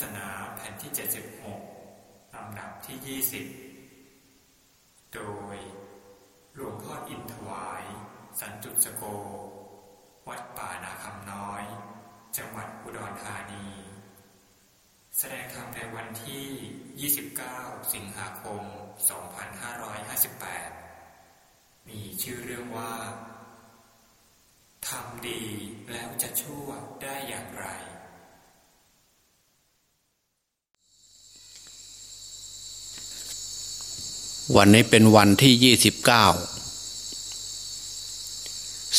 ศนาแผ่นที่ 76 ลำดับที่ 20 โดย หลวงพ่ออินทวาย สันจุสโก วัดป่านาคำน้อย จังหวัดอุดรธานี แสดงธรรมในวันที่ 29 สิงหาคม 2558 มีชื่อเรื่องว่าทำดีแล้วจะชั่วได้อย่างไร วันนี้เป็นวันที่ยี่สิบเก้า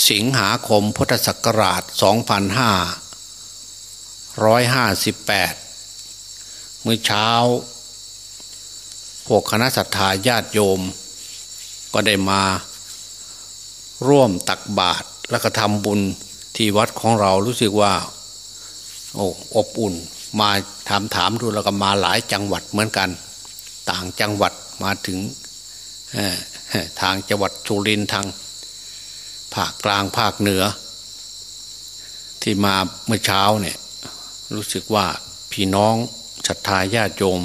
สิงหาคมพุทธศักราชสองพันห้าร้อยห้าสิบแปดเมื่อเช้า พวกคณะสัตยาญาติโยม ก็ได้มาร่วมตักบาตรแล้วก็ทำบุญที่วัดของเรารู้สึกว่า โอ้อบอุ่น มาถามถามดูแล้วก็มาหลายจังหวัดเหมือนกัน ต่างจังหวัด มาถึงทางจังหวัดสุรินทร์ทางภาคกลางภาคเหนือ ที่มาเมื่อเช้าเนี่ยรู้สึกว่าพี่น้องศรัทธาญาติโยม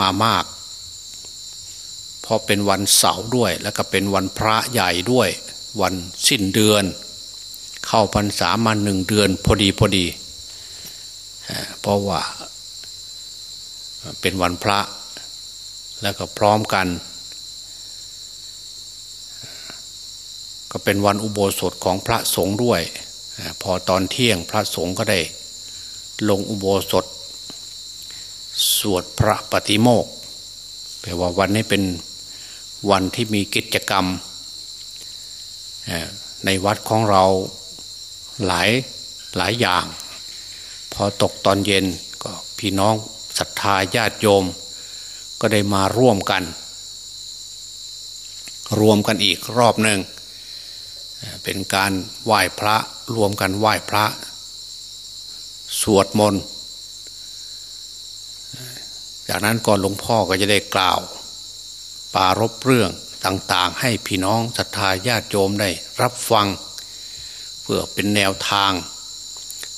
มามากเพราะเป็นวันเสาร์ด้วย แล้วก็เป็นวันพระใหญ่ด้วย วันสิ้นเดือน เข้าพรรษามาหนึ่งเดือนพอดีพอดีเพราะว่าเป็นวันพระ แล้วก็พร้อมกัน ก็เป็นวันอุโบสถของพระสงฆ์ด้วย พอตอนเที่ยงพระสงฆ์ก็ได้ ลงอุโบสถ สวดพระปฏิโมกแปลว่าวันนี้เป็นวันที่มีกิจกรรม ในวัดของเราหลายหลายอย่าง พอตกตอนเย็นก็พี่น้องศรัทธาญาติโยม ก็ได้มาร่วมกัน รวมกันอีกรอบหนึ่งเป็นการไหว้พระรวมกันไหว้พระ สวดมนต์จากนั้นก่อนหลวงพ่อก็จะได้กล่าว ปารบเรื่องต่างๆ ให้พี่น้องศรัทธาญาติโยมได้รับฟัง เพื่อเป็นแนวทาง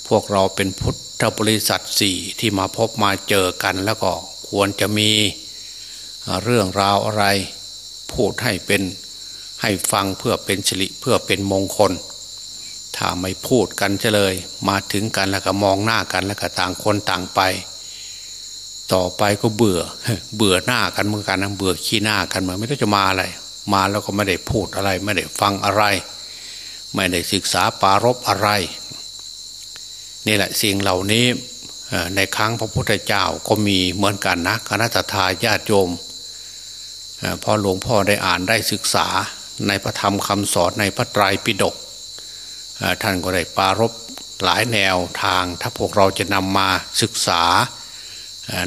พวกเราเป็นพุทธบริษัทสี่ที่มาพบมาเจอกันแล้วก็ควรจะมี เรื่องราวอะไร พูดให้เป็นให้ฟังเพื่อเป็นสิริเพื่อเป็นมงคล ถ้าไม่พูดกันเลย มาถึงกันแล้วก็มองหน้ากันแล้วก็ต่างคนต่างไป ต่อไปก็เบื่อ เบื่อหน้ากันเหมือนกันนะเบื่อขี้หน้ากันเหมาไม่รู้จะมาอะไร มาแล้วก็ไม่ได้พูดอะไร ไม่ได้ฟังอะไร ไม่ได้ศึกษาปารบอะไรนี่แหละสิ่งเหล่านี้ในครั้งพระพุทธเจ้าก็มีเหมือนกันนะคณะทาญาติโยม พอหลวงพ่อได้อ่านได้ศึกษาในพระธรรมคำสอนในพระไตรปิฎกท่านก็ได้ปารบหลายแนวทาง ถ้าพวกเราจะนำมาศึกษา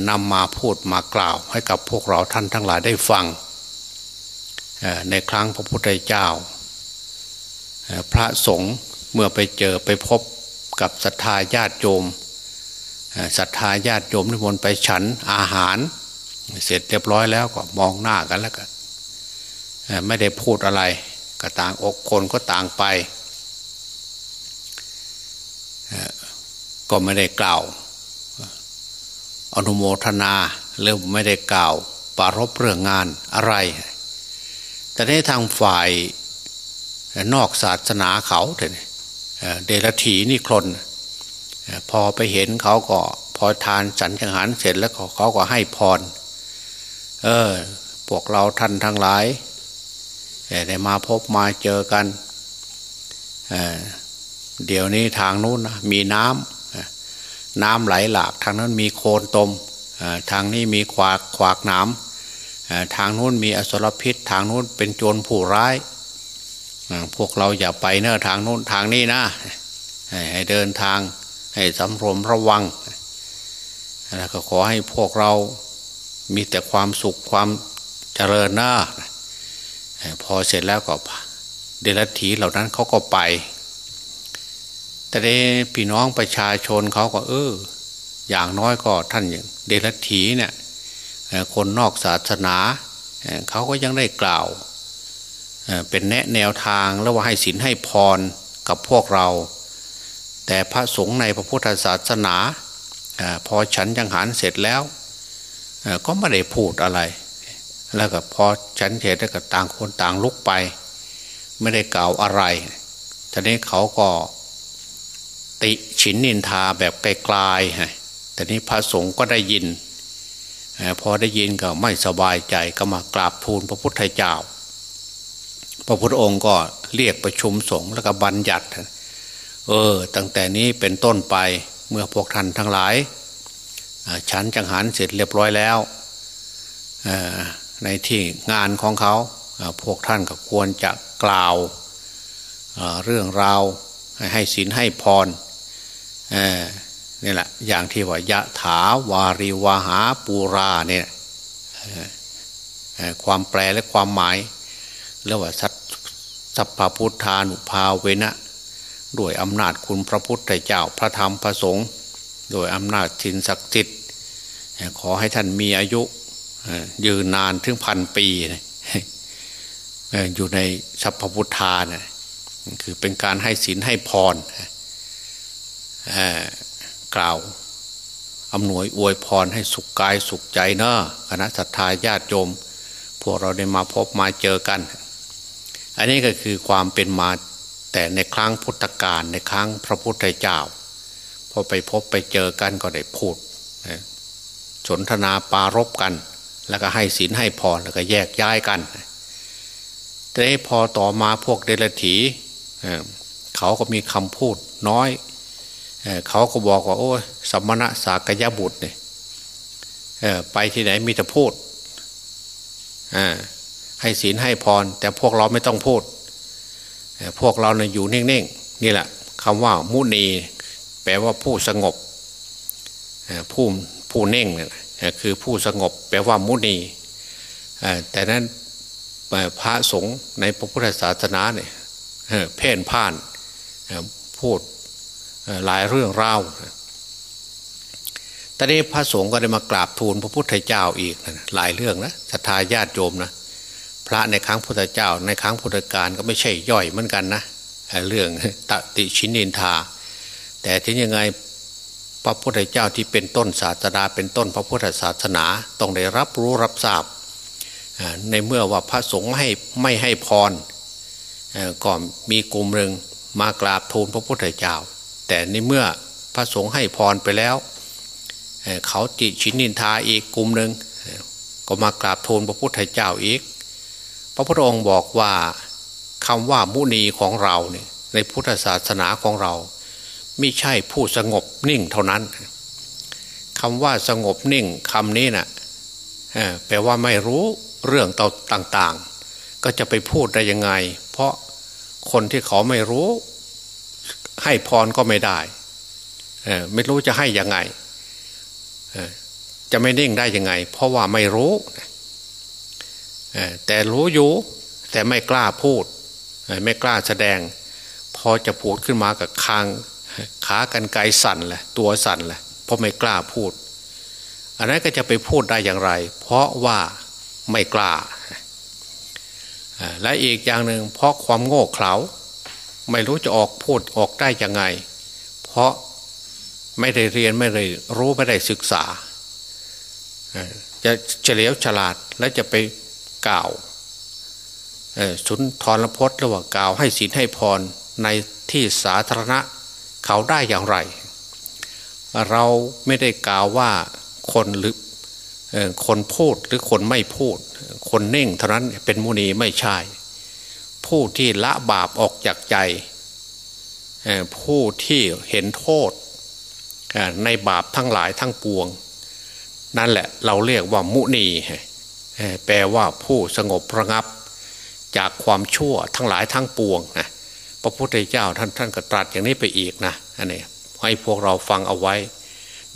นำมาพูดมากล่าว ให้กับพวกเราท่านทั้งหลายได้ฟัง ในครั้งพระพุทธเจ้า พระสงฆ์เมื่อไปเจอไปพบกับศรัทธาญาติโยมศรัทธาญาติโยมนิมนต์ไปฉันอาหาร เสร็จเรียบร้อยแล้วก็มองหน้ากันแล้วกันไม่ได้พูดอะไร ก็ต่างอกคนก็ต่างไป ก็ไม่ได้กล่าว อนุโมทนาเริ่มไม่ได้กล่าวปารบเรื่องงานอะไร แต่ในทางฝ่ายนอกศาสนาเขาเดรถีนี่คลนพอไปเห็นเขาก็พอทานสันจังหันเสร็จแล้วเขาก็ให้พร เออพวกเราท่านทั้งหลายได้มาพบมาเจอกันเเดี๋ยวนี้ทางนู้นมีน้ำน้ำไหลหลาก ทางนั้นมีโคลนตมทางนี้มีขวากขวากน้ำทางนู้นมีอสรพิษ ทางนู้นเป็นโจรผู้ร้ายพวกเราอย่าไปเนอะทางนู้นทางนี้นะให้เดินทางให้สำรวมระวังแล้วก็ขอให้พวกเรา มีแต่ความสุขความเจริญหน้าพอเสร็จแล้วก็เดรัจฉีเหล่านั้นเขาก็ไป แต่ได้พี่น้องประชาชนเขาก็เออ อย่างน้อยก็ท่านอย่างเดรัจฉีเนี่ยคนนอกศาสนาเขาก็ยังได้กล่าวเป็นแนะแนวทางแล้วว่าให้ศีลให้พรกับพวกเรา แต่พระสงฆ์ในพระพุทธศาสนา พอฉันยังหารเสร็จแล้ว ก็ไม่ได้พูดอะไร แล้วก็พอฉันเสร็จแล้วก็ต่างคนต่างลุกไป ไม่ได้กล่าวอะไรทีนี้เขาก็ติฉินนินทาแบบไกลๆแต่นี้พระสงฆ์ก็ได้ยิน พอได้ยินก็ไม่สบายใจก็มากราบทูลพระพุทธเจ้า พระพุทธองค์ก็เรียกประชุมสงฆ์แล้วก็บัญญัติ เออ ตั้งแต่นี้เป็นต้นไปเมื่อพวกท่านทั้งหลาย ฉันจังหันเสร็จเรียบร้อยแล้วในที่งานของเขาพวกท่านก็ควรจะกล่าวเรื่องราวให้ศีลให้พรนี่แหละอย่างที่ว่ายะถาวาริวาหาปูราเนี่ยความแปลและความหมายเรียกว่าสัสัพพพุทธานุภาเวนะ ด้วยอำนาจคุณพระพุทธเจ้าพระธรรมพระสงฆ์ โดยอำนาจชินศักดิ์สิทธิ์ขอให้ท่านมีอายุยืนนานถึงพันปีอยู่ในสัพพพุทธานะคือเป็นการให้ศีลให้พรกล่าวอำนวยอวยพรให้สุขกายสุขใจเนอะคณะสัตยาญาติโยม พวกเราได้มาพบมาเจอกัน อันนี้ก็คือความเป็นมาแต่ในครั้งพุทธกาลในครั้งพระพุทธเจ้า พอไปพบไปเจอกันก็ได้พูดสนทนาปารบกัน แล้วก็ให้ศีลให้พรแล้วก็แยกย้ายกันแต่พอต่อมาพวกเดลถีเขาก็มีคำพูดน้อยเขาก็บอกว่า โอ้ยสมณะสากยบุตรเนี่ยไปที่ไหนมีแต่พูดให้ศีลให้พร แต่พวกเราไม่ต้องพูด พวกเราเนี่ยอยู่เน่งๆนี่แหละคำว่ามุนี แปลว่าผู้สงบผู้ผู้เน่งเนี่ยคือผู้สงบแปลว่ามุนีแต่นั้นพระสงฆ์ในพระพุทธศาสนาเนี่ยเพ่นพ่านพูดหลายเรื่องราวตอนนี้พระสงฆ์ก็ได้มากราบทูลพระพุทธเจ้าอีกหลายเรื่องนะศรัทธาญาติโยมนะพระในครั้งพุทธเจ้า ในครั้งพุทธกาลก็ไม่ใช่ย่อยเหมือนกันนะเรื่องตติชินินทา แต่ถึงยังไงพระพุทธเจ้าที่เป็นต้นศาสนาเป็นต้นพระพุทธศาสนาต้องได้รับรู้รับทราบในเมื่อว่าพระสงฆ์ไม่ให้ไม่ให้พรก่อนมีกลุ่มหนึ่งมากราบทูลพระพุทธเจ้า แต่ในเมื่อพระสงฆ์ให้พรไปแล้ว เขาติชินินทาอีกกลุ่มหนึ่งก็มากราบทูลพระพุทธเจ้าอีก พระพุทธองค์บอกว่าคำว่ามุนีของเราเนี่ยในพุทธศาสนาของเรา ไม่ใช่ผู้สงบนิ่งเท่านั้นคำว่าสงบนิ่งคำนี้นะ่ะแปลว่าไม่รู้เรื่องต่างๆ ก็จะไปพูดได้ยังไง เพราะคนที่เขาไม่รู้ ให้พรก็ไม่ได้ไม่รู้จะให้ยังไงจะไม่นิ่งได้ยังไง เพราะว่าไม่รู้แต่รู้อยู่แต่ไม่กล้าพูด ไม่กล้าแสดง พอจะพูดขึ้นมากับคาง ขากันไกสั่นแหละตัวสั่นแหละเพราะไม่กล้าพูด อันนั้นก็จะไปพูดได้อย่างไร เพราะว่าไม่กล้า และอีกอย่างหนึ่งเพราะความโง่เขลาไม่รู้จะออกพูดออกได้ยังไง เพราะไม่ได้เรียนไม่ได้รู้ไม่ได้ศึกษา จะเฉลียวฉลาดและจะไปกล่าวสุนทรพจน์หรือว่ากล่าวให้ศีลให้พรในที่สาธารณะ เขาได้อย่างไร เราไม่ได้กล่าวว่าคนหรือคนพูดหรือคนไม่พูด คนเน่งเท่านั้นเป็นมุนีไม่ใช่ ผู้ที่ละบาปออกจากใจ ผู้ที่เห็นโทษในบาปทั้งหลายทั้งปวง นั่นแหละเราเรียกว่ามุนี แปลว่าผู้สงบระงับ จากความชั่วทั้งหลายทั้งปวงนะ พระพุทธเจ้าท่านท่านก็ตรัสอย่างนี้ไปอีกนะอันนี้ให้พวกเราฟังเอาไว้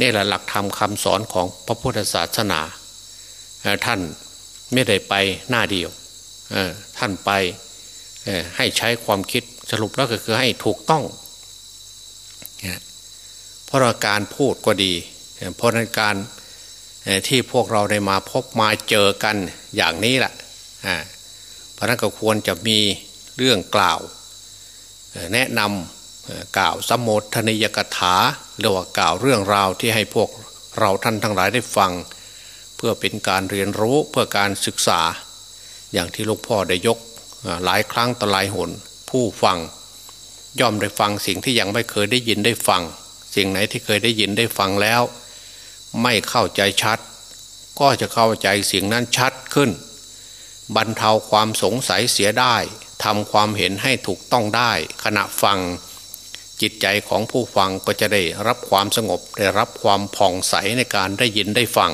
นี่แหละหลักธรรมคาสอนของพระพุทธศาสนาท่านไม่ได้ไปหน้าเดียวท่านไปให้ใช้ความคิดสรุปแล้วก็คือให้ถูกต้องเพราะการพูดก็ดี เพราะนั้นการที่พวกเราได้มาพบมาเจอกันอย่างนี้แหละเพราะนั้นก็ควรจะมีเรื่องกล่าว แนะนำกล่าวสมโภชนิยกถาเรียกว่ากล่าวเรื่องราวที่ให้พวกเราท่านทั้งหลายได้ฟัง เพื่อเป็นการเรียนรู้เพื่อการศึกษา อย่างที่ลวงพ่อได้ยกหลายครั้งต่อหลายหน ผู้ฟัง ย่อมได้ฟังสิ่งที่ยังไม่เคยได้ยินได้ฟัง สิ่งไหนที่เคยได้ยินได้ฟังแล้ว ไม่เข้าใจชัด ก็จะเข้าใจสิ่งนั้นชัดขึ้น บรรเทาความสงสัยเสียได้ ทำความเห็นให้ถูกต้องได้ ขณะฟังจิตใจของผู้ฟังก็จะได้รับความสงบได้รับความผ่องใสในการได้ยินได้ฟัง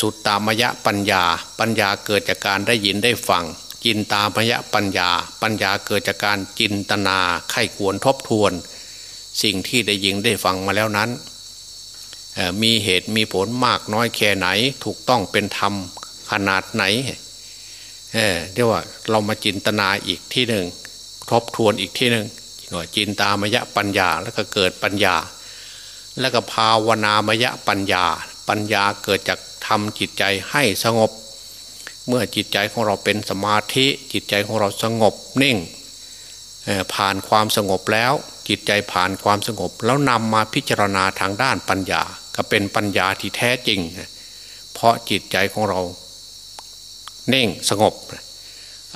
สุดตามยะปัญญา ปัญญาเกิดจากการได้ยินได้ฟัง จินตามยะปัญญา ปัญญาเกิดจากการจินตนาไข้ควรทบทวน สิ่งที่ได้ยินได้ฟังมาแล้วนั้น มีเหตุมีผลมากน้อยแค่ไหน ถูกต้องเป็นธรรมขนาดไหน เรียกว่าเรามาจินตนาอีกที่หนึ่งทบทวนอีกที่หนึ่งจินตามยะปัญญาแล้วก็เกิดปัญญา แล้วก็ภาวนามยะปัญญา ปัญญาเกิดจากทำจิตใจให้สงบ เมื่อจิตใจของเราเป็นสมาธิ จิตใจของเราสงบนิ่งผ่านความสงบแล้ว จิตใจผ่านความสงบ แล้วนำมาพิจารณาทางด้านปัญญา ก็เป็นปัญญาที่แท้จริง เพราะจิตใจของเรา เน่งสงบ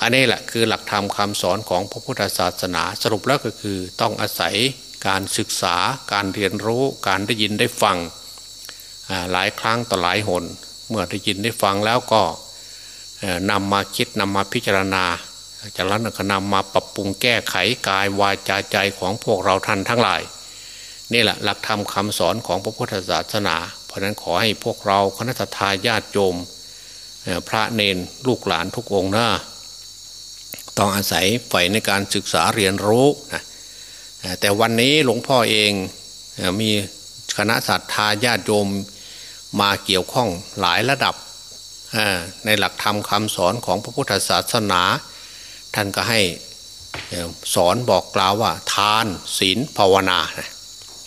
อันนี้แหละคือหลักธรรมคำสอนของพระพุทธศาสนาสรุปแล้วก็คือต้องอาศัยการศึกษาการเรียนรู้การได้ยินได้ฟังหลายครั้งต่อหลายหน เมื่อได้ยินได้ฟังแล้วก็นำมาคิดนำมาพิจารณาจากนั้นก็นำมาปรับปรุงแก้ไขกายวาจาใจของพวกเราท่านทั้งหลาย นี่แหละหลักธรรมคาสอนของพระพุทธศาสนา เพราะนั้นขอให้พวกเราคณะทาญาติโยม พระเนนลูกหลานทุกองนะต้องอาศัยใฝ่ในการศึกษาเรียนรู้นะแต่วันนี้หลวงพ่อเองมีคณะสัตยาญาติโยมมาเกี่ยวข้องหลายระดับในหลักธรรมคำสอนของพระพุทธศาสนา ท่านก็ให้สอนบอกกล่าวว่า ทานศีลภาวนา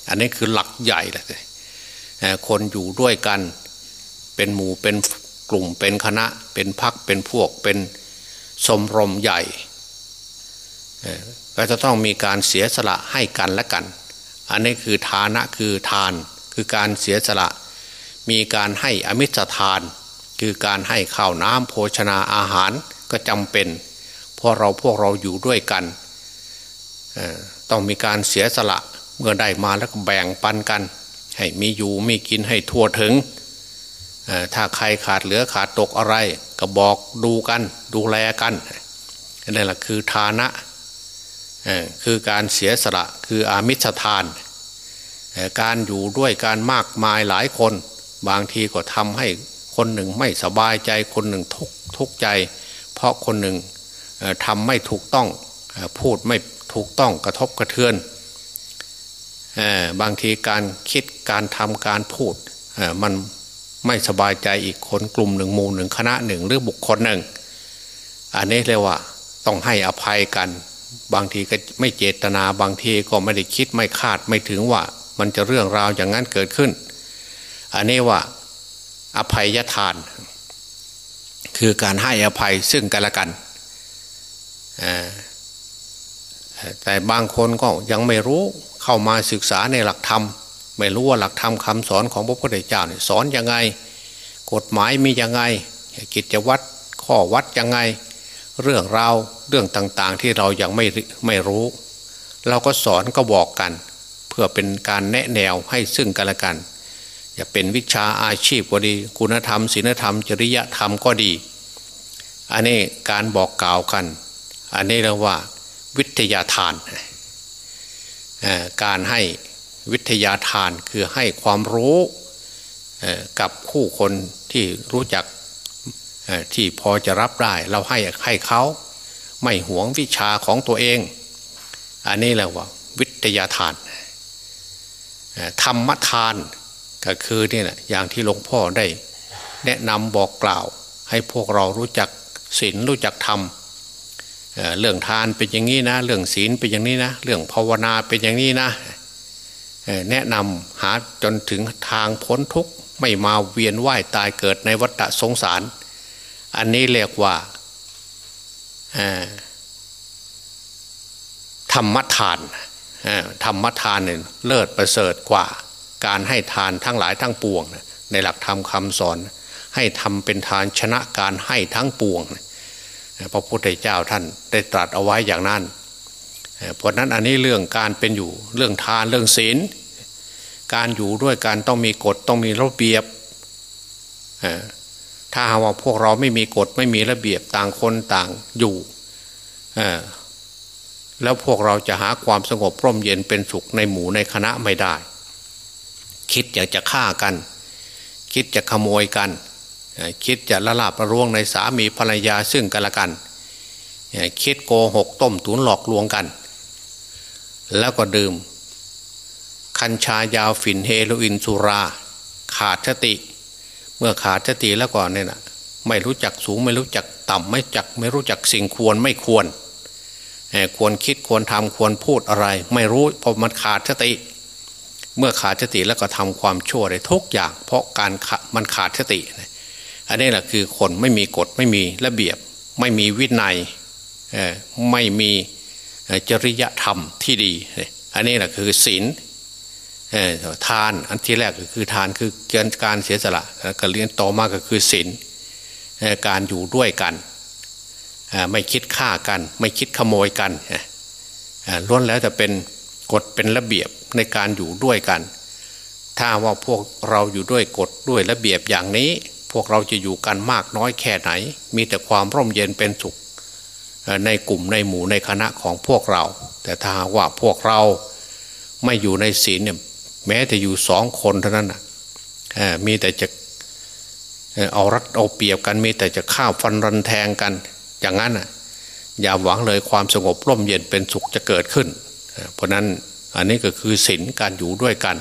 อันนี้คือหลักใหญ่เลยคนอยู่ด้วยกันเป็นหมู่เป็น กลุ่มเป็นคณะเป็นพักเป็นพวกเป็นสมรมใหญ่ก็จะต้องมีการเสียสละให้กันและกัน อันนี้คือทานะคือทาน คือการเสียสละ มีการให้อมิสทาน คือการให้ข้าวน้ำโภชนาอาหารก็จำเป็นเพราะเราพวกเราอยู่ด้วยกันต้องมีการเสียสละเมื่อได้มาแล้วก็แบ่งปันกัน ให้มีอยู่มีกินให้ทั่วถึง ถ้าใครขาดเหลือขาดตกอะไร ก็บอกดูกันดูแลกันนั่นแหละคือทานะคือการเสียสละคืออามิสทาน การอยู่ด้วยการมากมายหลายคน บางทีก็ทำให้คนหนึ่งไม่สบายใจคนหนึ่งทุกทุกใจ เพราะคนหนึ่งทำไม่ถูกต้องพูดไม่ถูกต้องกระทบกระเทือนบางทีการคิดการทำการพูดมัน ไม่สบายใจอีกคนกลุ่มหนึ่งหมู่หนึ่งคณะหนึ่งหรือบุคคลหนึ่ง อันนี้เรียกว่าต้องให้อภัยกัน บางทีก็ไม่เจตนาบางทีก็ไม่ได้คิดไม่คาดไม่ถึงว่า มันจะเรื่องราวอย่างนั้นเกิดขึ้น อันนี้ว่าอภัยทาน คือการให้อภัยซึ่งกันและกันแต่บางคนก็ยังไม่รู้เข้ามาศึกษาในหลักธรรม ไม่รู้ว่าหลักธรรมคาสอนของพระพุทธเจ้าเนี่ยสอนยังไง กฎหมายมียังไง กิจวัตรข้อวัดยังไง เรื่องราวเรื่องต่างๆ ที่เรายังไม่ไม่รู้ เราก็สอนก็บอกกัน เพื่อเป็นการแนะแนวให้ซึ่งกันและกันอย่าเป็นวิชาอาชีพก็ดี คุณธรรมศีลธรรม จริยธรรมก็ดี อันนี้การบอกกล่าวกัน อันนี้เรียกว่า วิทยาทาน การให้ วิทยาทานคือให้ความรู้กับคู่คนที่รู้จักที่พอจะรับได้ เราให้ให้เขาไม่หวงวิชาของตัวเอง อันนี้แหละว่า วิทยาทานธรรมทานก็คือนี่แหละอย่างที่หลวงพ่อได้ แนะนำบอกกล่าว ให้พวกเรารู้จักศีลรู้จักธรรมเรื่องทานเป็นอย่างนี้นะ เรื่องศีลเป็นอย่างนี้นะ เรื่องภาวนาเป็นอย่างนี้นะ แนะนำหาจนถึงทางพ้นทุกข์ไม่มาเวียนว่ายตายเกิดในวัฏสงสาร อันนี้เรียกว่าธรรมทานธรรมทานเนี่ยเลิศประเสริฐกว่า การให้ทานทั้งหลายทั้งปวง ในหลักธรรมคำสอน ให้ทำเป็นทานชนะการให้ทั้งปวง พระพุทธเจ้าท่านได้ตรัสเอาไว้อย่างนั้น เพราะนั้นอันนี้เรื่องการเป็นอยู่เรื่องทานเรื่องศีลการอยู่ด้วยกันต้องมีกฎต้องมีระเบียบถ้าว่าพวกเราไม่มีกฎไม่มีระเบียบต่างคนต่างอยู่แล้วพวกเราจะหาความสงบร่มเย็นเป็นสุขในหมู่ในคณะไม่ได้ คิดอยากจะฆ่ากัน คิดจะขโมยกัน คิดจะละลาบประร่วงในสามีภรรยาซึ่งกันและกัน คิดโกหกต้มตุนหลอกลวงกัน แล้วก็ดื่ม คัญชายาวฝิ่นเฮโรอีนสุรา ขาดสติ เมื่อขาดสติแล้วก่อนเนี่ยนะไม่รู้จักสูงไม่รู้จักต่ำไม่จัก ไม่รู้จักสิ่งควรไม่ควรควรคิดควรทำควรพูดอะไร ไม่รู้เพราะมันขาดสติ เมื่อขาดสติแล้วก็ทำความชั่วได้ทุกอย่าง เพราะการมันขาดสติ อันนี้แหละคือคนไม่มีกฎไม่มีระเบียบ ไม่มีวินัยไม่มี จริยธรรมที่ดี อันนี้แหละคือศีลทานอันที่แรกก็คือทานคือการเสียสละกรเรียนต่อมาก็คือศีลการอยู่ด้วยกัน ไม่คิดฆ่ากัน ไม่คิดขโมยกันล้วนแล้วจะเป็นกฎเป็นระเบียบในการอยู่ด้วยกัน ถ้าว่าพวกเราอยู่ด้วยกฎด้วยระเบียบอย่างนี้ พวกเราจะอยู่กันมากน้อยแค่ไหน มีแต่ความร่มเย็นเป็นสุข ในกลุ่มในหมู่ในคณะของพวกเรา แต่ถ้าว่าพวกเราไม่อยู่ในศีลเนี่ยแม้แต่อยู่สองคนเท่านั้นมีแต่จะเอารัดเอาเปรียบกันมีแต่จะข้าวฟันรันแทงกัน อย่างนั้นอย่าหวังเลยความสงบร่มเย็นเป็นสุขจะเกิดขึ้น เพราะนั้นอันนี้ก็คือศีลการอยู่ด้วยกัน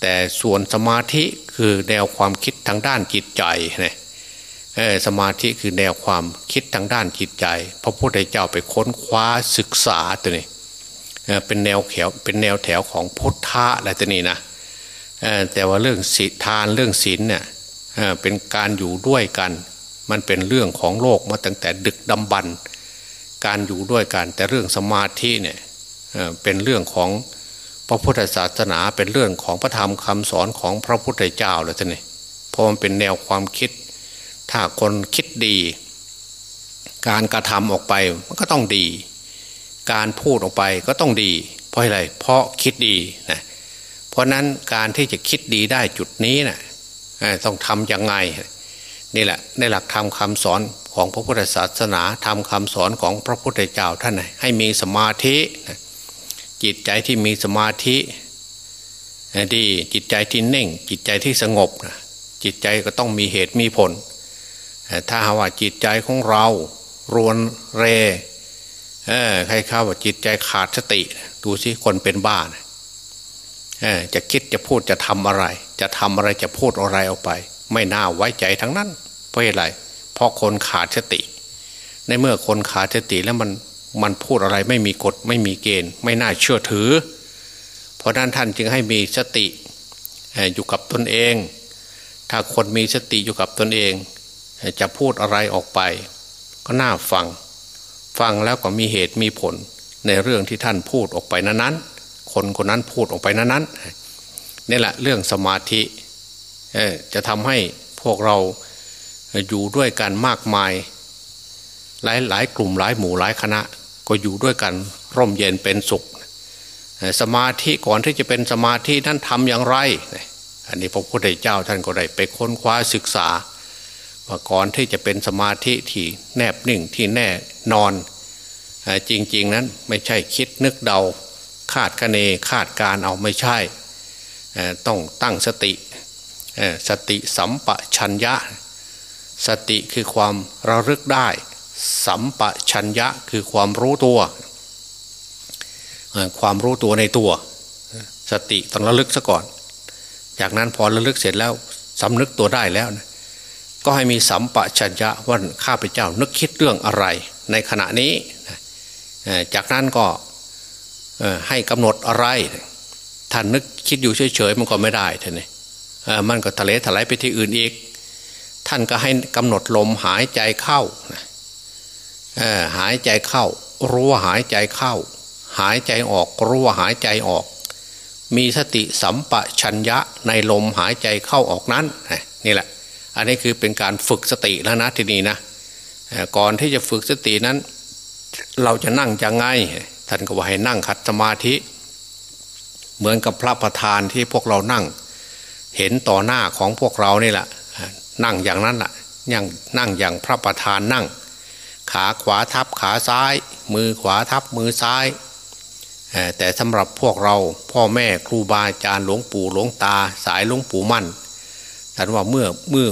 แต่ส่วนสมาธิคือแนวความคิดทางด้านจิตใจเนี่ย สมาธิคือแนวความคิดทางด้านจิตใจ พระพุทธเจ้าไปค้นคว้าศึกษาตัวนี้เป็นแนวแถวเป็นแนวแถวของพุทธะอะไรตัวนี้นะแต่ว่าเรื่องศีลทานเรื่องศีลเนี่ยเป็นการอยู่ด้วยกัน มันเป็นเรื่องของโลกมาตั้งแต่ดึกดำบรรการอยู่ด้วยกัน แต่เรื่องสมาธิเนี่ยเป็นเรื่องของพระพุทธศาสนาเป็นเรื่องของพระธรรมคำสอนของพระพุทธเจ้าแล้วท่านนี่เพราะมันเป็นแนวความคิด ถ้าคนคิดดี การกระทำออกไปมันก็ต้องดี การพูดออกไปก็ต้องดี เพราะอะไรเพราะคิดดีนะเพราะนั้นการที่จะคิดดีได้จุดนี้นะต้องทำยังไง นี่แหละในหลักธรรมคาสอนของพระพุทธศาสนาธรรมคาสอนของพระพุทธเจ้าท่านให้มีสมาธิจิตใจที่มีสมาธิดีจิตใจที่เน่ง จิตใจที่สงบจิตใจก็ต้องมีเหตุมีผล ถ้าว่าจิตใจของเรารวนเรใครข้าว่าจิตใจขาดสติ ดูสิคนเป็นบ้านจะคิดจะพูดจะทำอะไร จะทำอะไรจะพูดอะไรออกไป ไม่น่าไว้ใจทั้งนั้น เพราะอะไร เพราะคนขาดสติ ในเมื่อคนขาดสติแล้วมันมันพูดอะไรไม่มีกฎไม่มีเกณฑ์ ไม่น่าเชื่อถือ เพราะนั้นท่านจึงให้มีสติอยู่กับตนเอง ถ้าคนมีสติอยู่กับตนเอง จะพูดอะไรออกไป ก็น่าฟัง ฟังแล้วก็มีเหตุมีผลในเรื่องที่ท่านพูดออกไปนั้นๆ คนคนนั้นพูดออกไปนั้นๆนี่แหละเรื่องสมาธิจะทำให้พวกเราอยู่ด้วยกันมากมาย หลายหลายกลุ่มหลายหมู่หลายคณะ ก็อยู่ด้วยกันร่มเย็นเป็นสุข สมาธิก่อนที่จะเป็นสมาธินั้นทำอย่างไร อันนี้พระพุทธเจ้าท่านก็ได้ไปค้นคว้าศึกษา ว่าก่อนที่จะเป็นสมาธิที่แนบนิ่งที่แน่นอน จริง ๆ นั้นไม่ใช่คิดนึกเดา คาดคะเนคาดการเอาไม่ใช่ ต้องตั้งสติสติสัมปชัญญะ สติคือความระลึกได้ สัมปชัญญะคือความรู้ตัวความรู้ตัวในตัว สติต้องระลึกซะก่อน จากนั้นพอระลึกเสร็จแล้วสำนึกตัวได้แล้วนะ ก็ให้มีสัมปชัญญะว่าข้าพเจ้านึกคิดเรื่องอะไร ในขณะนี้ จากนั้นก็ให้กำหนดอะไรท่านนึกคิดอยู่เฉยๆมันก็ไม่ได้ท่านนี่มันก็ทะเลถลายไปที่อื่นอีก ท่านก็ให้กำหนดลมหายใจเข้าหายใจเข้า รู้ว่าหายใจเข้า หายใจออกรู้ว่าหายใจออก มีสติสัมปชัญญะในลมหายใจเข้าออกนั้นนี่แหละ อันนี้คือเป็นการฝึกสติแล้วนะทีนี้นะก่อนที่จะฝึกสตินั้น เราจะนั่งจะไงท่านก็ว่าให้นั่งคัดสมาธิ เหมือนกับพระประธานที่พวกเรานั่ง เห็นต่อหน้าของพวกเรานี่แหละนั่งอย่างนั้นแหละยังนั่งอย่างพระประธานนั่ง ขาขวาทับขาซ้าย มือขวาทับมือซ้ายแต่สำหรับพวกเราพ่อแม่ครูบาอาจารย์หลวงปู่หลวงตา สายหลวงปู่มั่นท่านว่าเมื่อเมื่อ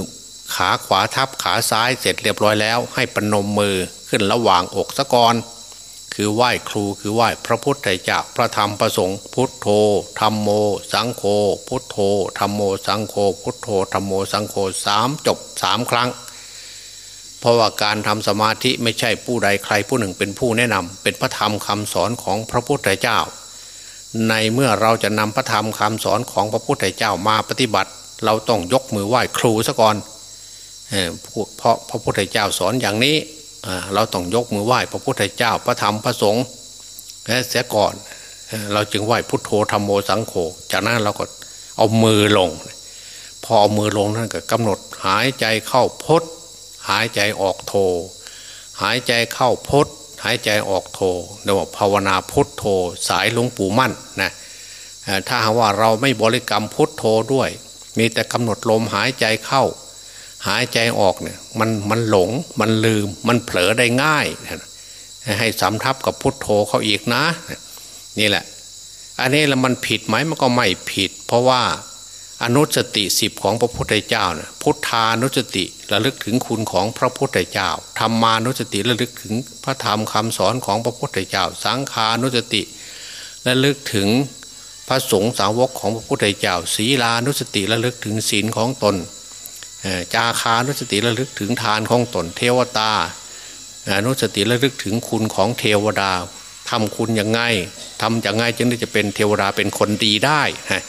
ขาขวาทับขาซ้ายเสร็จเรียบร้อยแล้ว ให้ปนมมือขึ้นระหว่างอกสะกอนคือไหว้ครูคือไหว้พระพุทธเจ้าพระธรรมประสงค์พุทโธธรรมโม สังโฆพุทโธธรรมโม สังโฆพุทโธธรรมโมสังโฆสามจบสามครั้ง เพราะว่าการทำสมาธิไม่ใช่ผู้ใดใครผู้หนึ่งเป็นผู้แนะนำเป็นพระธรรมคำสอนของพระพุทธเจ้า ในเมื่อเราจะนำพระธรรมคำสอนของพระพุทธเจ้ามาปฏิบัติ เราต้องยกมือไหว้ครูซะก่อน เพราะพระพุทธเจ้าสอนอย่างนี้เราต้องยกมือไหว้พระพุทธเจ้าพระธรรมพระสงฆ์เสียก่อนเราจึงไหว้พุทโธธรรมโมสังโฆจากนั้นเราก็เอามือลง พอเอามือลงนั่นก็กำหนดหายใจเข้าพดหายใจออกโท หายใจเข้าพดหายใจออกโทเรียกว่าภาวนาพุทโธสายหลวงปู่มั่นนะถ้าหากว่าเราไม่บริกรรมพุทโธด้วย มีแต่กำหนดลมหายใจเข้า หายใจออกเนี่ยมันมันหลงมันลืม มันเผลอได้ง่าย ให้สำทับกับพุทโธเขาอีกนะ นี่แหละ อันนี้ล้วมันผิดไหมมันก็ไม่ผิด เพราะว่าอนุสติสิบของพระพุทธเจ้าเนี่ยพุทธานุสติระลึกถึงคุณของพระพุทธเจ้าธรรมานุสติระลึกถึงพระธรรมคำสอนของพระพุทธเจ้า สังขานุสติระลึกถึงพระสงฆ์สาวกของพระพุทธเจ้าศีลานุสติระลึกถึงศีลของตน จาคานุสติระลึกถึงทานของตนเทวตาอนุสติระลึกถึงคุณของเทวดาทำคุณยังไงทำอย่างไงจึงจะเป็นเทวดาเป็นคนดีได้ฮะ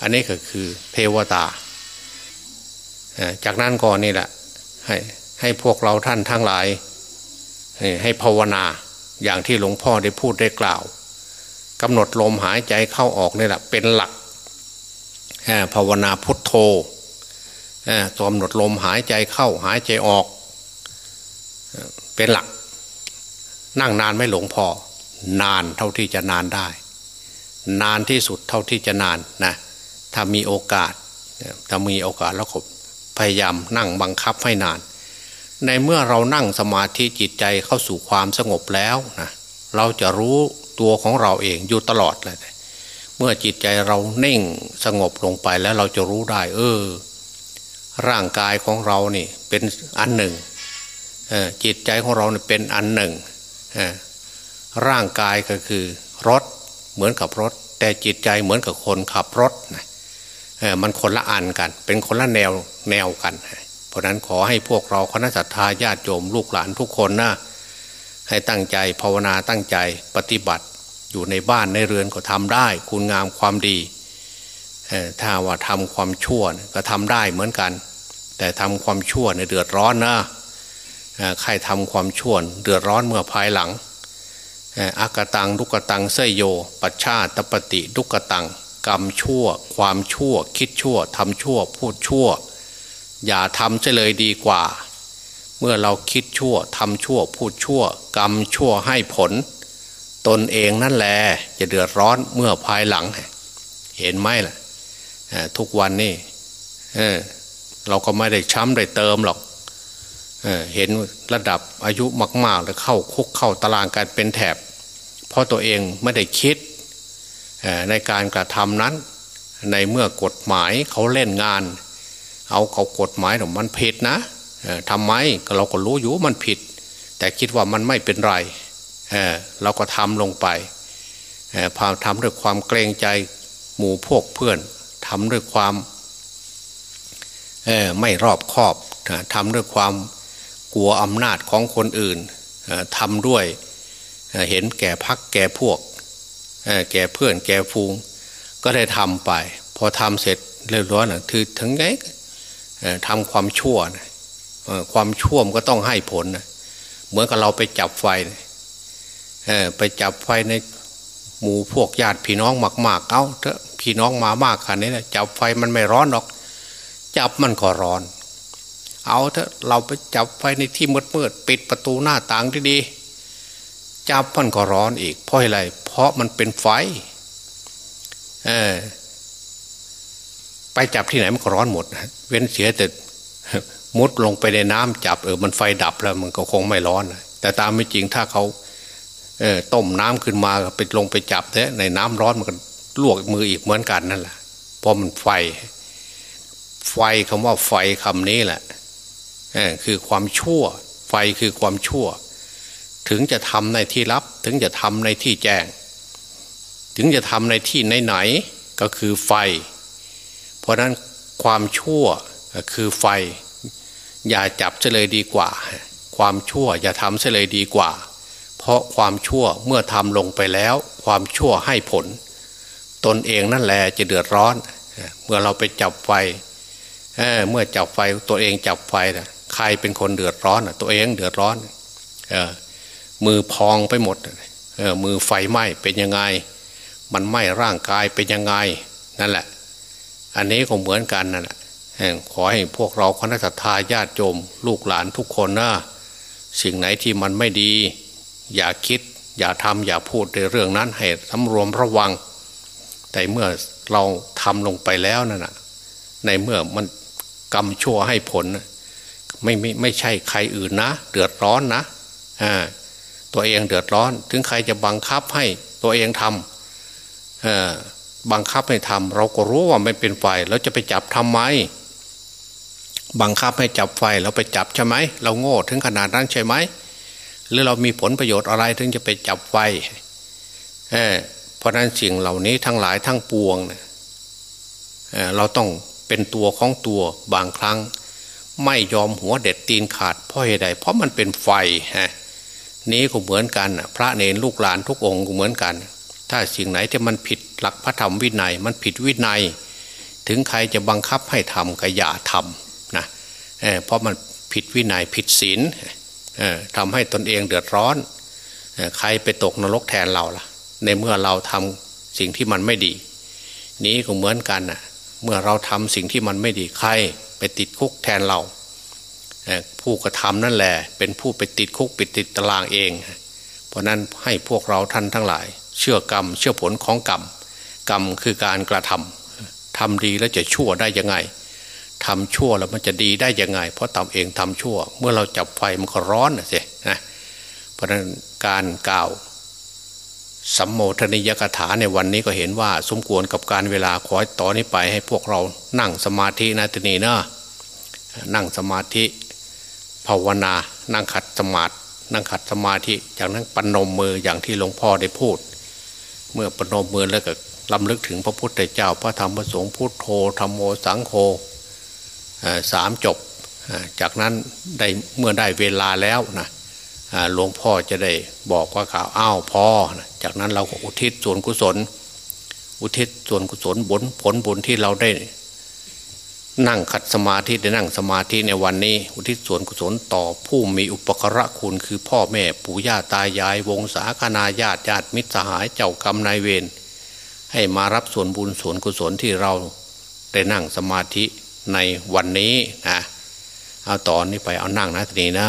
อันนี้ก็คือเทวตา จากนั้นก่อนนี่แหละ ให้ให้พวกเราท่านทั้งหลาย ให้ภาวนาอย่างที่หลวงพ่อได้พูดได้กล่าวกำหนดลมหายใจเข้าออกนี่แหละเป็นหลักภาวนาพุทโธ กำหนดลมหายใจเข้าหายใจออก เป็นหลัก นั่งนานไม่หลงพอ นานเท่าที่จะนานได้ นานที่สุดเท่าที่จะนานนะถ้ามีโอกาสถ้ามีโอกาสแล้วก็พยายามนั่งบังคับให้นาน ในเมื่อเรานั่งสมาธิจิตใจเข้าสู่ความสงบแล้วนะเราจะรู้ตัวของเราเองอยู่ตลอดเลย เมื่อจิตใจเราเน่งสงบลงไปแล้วเราจะรู้ได้ เออ ร่างกายของเรานี่เป็นอันหนึ่งจิตใจของเราเนี่เป็นอันหนึ่งร่างกายก็คือรถเหมือนกับรถ แต่จิตใจเหมือนกับคนขับรถนะมันคนละอันกัน เป็นคนละแนวแนวกัน เพราะนั้นขอให้พวกเราคณะสัตยาญาติโยมลูกหลานทุกคนนะให้ตั้งใจภาวนาตั้งใจปฏิบัติอยู่ในบ้านในเรือนก็ทำได้ คุณงามความดีถ้าว่าทำความชั่วก็ทำได้เหมือนกัน แต่ทำความชั่วในเดือดร้อนนะใครทำความชั่วเดือดร้อนเมื่อภายหลังอากตังดุกตังเสยโย ปัชชาตปฏิดุกตัง กรรมชั่ว ความชั่ว คิดชั่วทำชั่ว พูดชั่ว อย่าทำเลยดีกว่า เมื่อเราคิดชั่วทำชั่ว พูดชั่ว กรรมชั่วให้ผล ตนเองนั่นแหละจะเดือดร้อนเมื่อภายหลัง เห็นไหมล่ะทุกวันนี่ เราก็ไม่ได้ช้ำได้เติมหรอกเเห็นระดับอายุมาก ๆ แล้วเข้าคุกเข้าตารางการเป็นแถบ เพราะตัวเองไม่ได้คิดในการกระทำนั้น ในเมื่อกฎหมายเขาเล่นงาน เอาเขากฎหมายมันผิดนะทำไมเราก็รู้อยู่มันผิด แต่คิดว่ามันไม่เป็นไรเเราก็ทำลงไปพาทำด้วยความเกรงใจหมู่พวกเพื่อนทำด้วยความ ไม่รอบคอบทำด้วยความกลัวอำนาจของคนอื่นทำด้วยเห็นแก่พักแก่พวกแก่เพื่อนแก่ฟูงก็ได้ทำไป พอทำเสร็จเรียบร้อยนะคือถึงไงทำความชั่วความชั่วมันก็ต้องให้ผลเหมือนกับเราไปจับไฟไปจับไฟในหมู่พวกญาติพี่น้องมากๆ เอาเถอะพี่น้องมามากขนาดนี้นะจับไฟมันไม่ร้อนหรอก จับมันก็ร้อน เอาเถอะเราไปจับไฟในที่มืดๆปิดประตูหน้าต่างดีๆจับมันก็ร้อนอีก เพราะอะไร เพราะมันเป็นไฟเออไปจับที่ไหนมันก็ร้อนหมดเว้นเสียแต่มุดลงไปในน้ำจับเออมันไฟดับแล้วมันก็คงไม่ร้อนแต่ตามไม่จริงถ้าเขาเออต้มน้ำขึ้นมาไปลงไปจับเนี่ยในน้ำร้อนมันก็ลวกมืออีกเหมือนกันนั่นแหละเพราะมันไฟ ไฟคำว่าไฟคำนี้แหละคือความชั่ว ไฟคือความชั่ว ถึงจะทำในที่ลับ ถึงจะทำในที่แจ้ง ถึงจะทำในที่ไหนๆก็คือไฟ เพราะนั้นความชั่วคือไฟ อย่าจับเฉลยดีกว่า ความชั่วอย่าทำเฉลยดีกว่า เพราะความชั่วเมื่อทำลงไปแล้ว ความชั่วให้ผล ตนเองนั่นแหละจะเดือดร้อน เมื่อเราไปจับไฟ เเมื่อจับไฟตัวเองจับไฟนะใครเป็นคนเดือดร้อนตัวเองเดือดร้อนอมือพองไปหมดมือไฟไหม้เป็นยังไง มันไหม้ร่างกายเป็นยังไงนั่นแหละ อันนี้ก็เหมือนกันนั่นแหละขอให้พวกเราคณะทาญาติโยมลูกหลานทุกคนนะสิ่งไหนที่มันไม่ดี อย่าคิด อย่าทำอย่าพูดในเรื่องนั้นให้สำรวมระวัง แต่เมื่อเราทำลงไปแล้วนั่นนะในเมื่อมัน กรรมชั่วให้ผล ไม่ไม่ไม่ใช่ใครอื่นนะ เดือดร้อนนะอ่าตัวเองเดือดร้อน ถึงใครจะบังคับให้ตัวเองทำบังคับให้ทำเราก็รู้ว่าไม่เป็นไฟเราจะไปจับทำไม บังคับให้จับไฟเราไปจับใช่ไหมเราโง่ถึงขนาดนั้นใช่ไหมหรือเรามีผลประโยชน์อะไรถึงจะไปจับไฟเเพราะนั้นสิ่งเหล่านี้ทั้งหลายทั้งปวงเเราต้อง เป็นตัวของตัวบางครั้ง ไม่ยอมหัวเด็ดตีนขาดเพราะเหตุใดเพราะมันเป็นไฟฮะนี้ก็เหมือนกัน พระเนรลูกหลานทุกองค์ก็เหมือนกัน ถ้าสิ่งไหนที่มันผิดหลักพระธรรมวินัย มันผิดวินัย ถึงใครจะบังคับให้ทำก็อย่าทำเเพราะมันผิดวินัยผิดศีลทำให้ตนเองเดือดร้อนใครไปตกนรกแทนเราล่ะ ในเมื่อเราทำสิ่งที่มันไม่ดี นี้ก็เหมือนกันนะ เมื่อเราทำสิ่งที่มันไม่ดีใครไปติดคุกแทนเรา ผู้กระทำนั่นแหละเป็นผู้ไปติดคุกปิดติดตารางเอง เพราะนั้นให้พวกเราท่านทั้งหลาย เชื่อกรรม เชื่อผลของกรรม กรรมคือการกระทำทำดีแล้วจะชั่วได้ยังไงทำชั่วแล้วมันจะดีได้ยังไง เพราะตาเองทำชั่ว เมื่อเราจับไฟมันก็ร้อนนะสินะเพราะนั้นการกล่าว สัมโมทนิยกถาในวันนี้ก็เห็นว่าสมควรกับการเวลาขอต่อนนี้ไปให้พวกเรานั่งสมาธินะทีนี้นะนั่งสมาธิ ภาวนา นั่งขัดสมาธินั่งขัดสมาธิจากนั้นปนมมืออย่างที่หลวงพ่อได้พูด เมื่อปนมมือแล้วก็ลำลึกถึงพระพุทธเจ้า พระธรรมพระสงฆ์พุทโธธรรมโมสังโฆสามจบ จากนั้นได้เมื่อได้เวลาแล้วนะ หลวงพ่อจะได้บอกว่าข่าวอ้าวพอจากนั้นเราก็อุทิศส่วนกุศล อุทิศส่วนกุศลบุญผลบุญที่เราได้ นั่งขัดสมาธิได้นั่งสมาธิในวันนี้ อุทิศส่วนกุศลต่อผู้มีอุปกระคุณคือพ่อแม่ปู่ย่าตายาย วงศาคณาญาติญาติมิตรสหายเจ้ากรรมนายเวรให้มารับส่วนบุญส่วนกุศลที่เราได้นั่งสมาธิในวันนี้นะเอาตอนนี้ไปเอานั่งนะทีนี้นะ